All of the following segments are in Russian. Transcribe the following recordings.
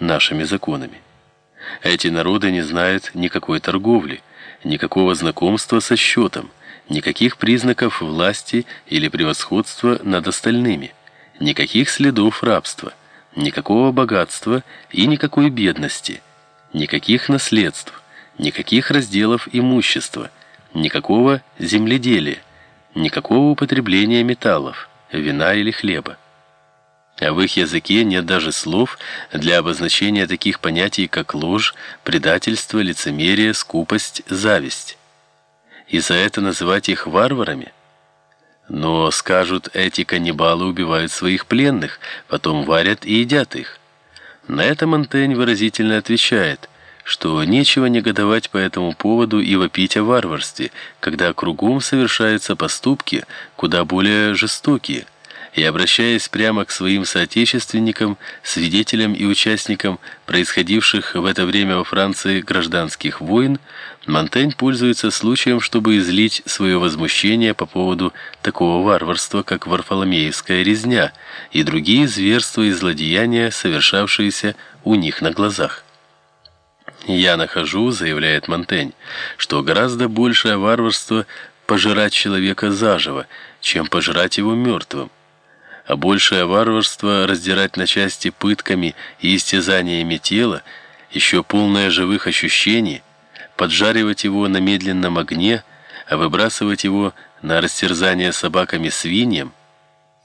нашими законами. Эти народы не знают никакой торговли, никакого знакомства со счетом, никаких признаков власти или превосходства над остальными, никаких следов рабства, никакого богатства и никакой бедности, никаких наследств, никаких разделов имущества, никакого земледелия, никакого употребления металлов, вина или хлеба. А в их языке нет даже слов для обозначения таких понятий, как ложь, предательство, лицемерие, скупость, зависть. И за это называть их варварами? Но, скажут, эти каннибалы убивают своих пленных, потом варят и едят их. На это Монтень выразительно отвечает, что нечего негодовать по этому поводу и вопить о варварстве, когда кругом совершаются поступки куда более жестокие – и обращаясь прямо к своим соотечественникам, свидетелям и участникам происходивших в это время во Франции гражданских войн, Монтень пользуется случаем, чтобы излить свое возмущение по поводу такого варварства, как Варфоломеевская резня и другие зверства и злодеяния, совершавшиеся у них на глазах. «Я нахожу, — заявляет Монтень, — что гораздо большее варварство пожирать человека заживо, чем пожирать его мертвым а большее варварство раздирать на части пытками и истязаниями тела, еще полное живых ощущений, поджаривать его на медленном огне, а выбрасывать его на растерзание собаками свиньям.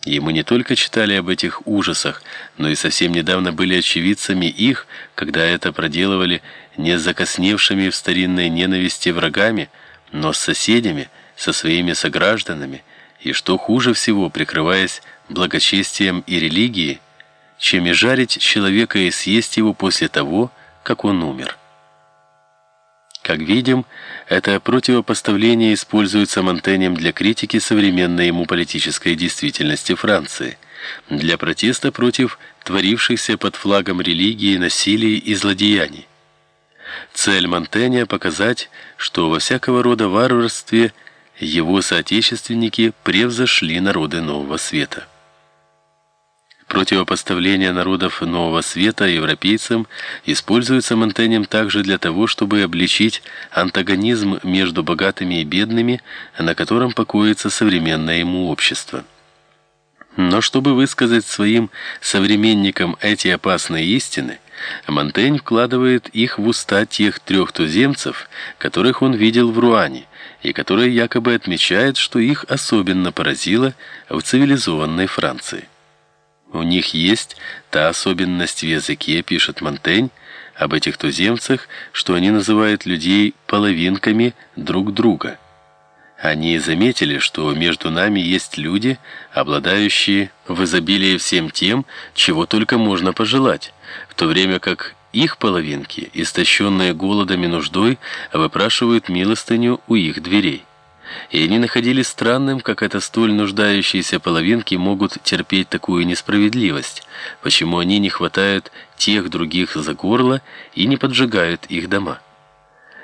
Ему не только читали об этих ужасах, но и совсем недавно были очевидцами их, когда это проделывали не закосневшими в старинной ненависти врагами, но с соседями, со своими согражданами, и что хуже всего, прикрываясь благочестием и религией, чем и жарить человека и съесть его после того, как он умер. Как видим, это противопоставление используется Монтенем для критики современной ему политической действительности Франции, для протеста против творившихся под флагом религии насилий и злодеяний. Цель Монтэня показать, что во всякого рода варварстве его соотечественники превзошли народы Нового Света. Противопоставление народов Нового Света европейцам используется Монтенем также для того, чтобы обличить антагонизм между богатыми и бедными, на котором покоится современное ему общество. Но чтобы высказать своим современникам эти опасные истины, Монтень вкладывает их в уста тех трех туземцев, которых он видел в Руане, и которые якобы отмечают, что их особенно поразило в цивилизованной Франции. У них есть та особенность в языке, пишет Монтень, об этих туземцах, что они называют людей половинками друг друга. Они заметили, что между нами есть люди, обладающие в изобилии всем тем, чего только можно пожелать, в то время как их половинки, истощенные голодом и нуждой, выпрашивают милостыню у их дверей и они находили странным, как это столь нуждающиеся половинки могут терпеть такую несправедливость, почему они не хватают тех других за горло и не поджигают их дома.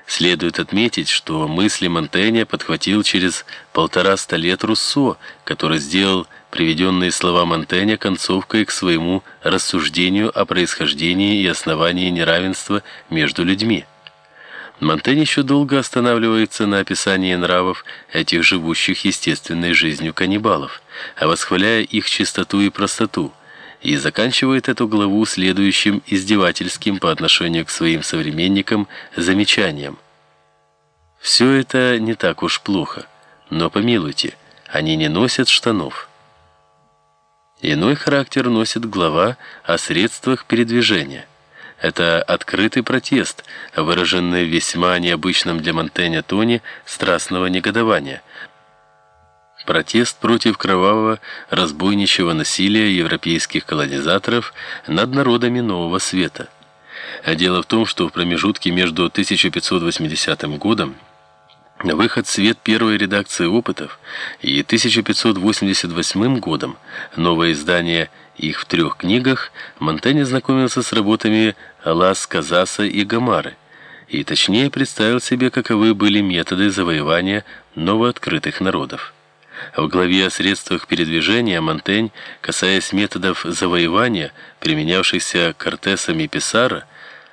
Следует отметить, что мысли Монтэня подхватил через полтораста лет Руссо, который сделал приведенные слова Монтэня концовкой к своему рассуждению о происхождении и основании неравенства между людьми. Монтень еще долго останавливается на описании нравов этих живущих естественной жизнью каннибалов, а восхваляя их чистоту и простоту, и заканчивает эту главу следующим издевательским по отношению к своим современникам замечанием. Все это не так уж плохо, но помилуйте, они не носят штанов. Иной характер носит глава о средствах передвижения. Это открытый протест, выраженный весьма необычном для Монтэня тоне страстного негодования. Протест против кровавого разбойничьего насилия европейских колонизаторов над народами Нового Света. Дело в том, что в промежутке между 1580 годом Выход в свет первой редакции опытов и 1588 годом новое издание их в трех книгах Монтень ознакомился с работами Лас Казаса и Гамары и точнее представил себе, каковы были методы завоевания новооткрытых народов. В главе о средствах передвижения Монтень, касаясь методов завоевания, применявшихся Кортесом и Писаро,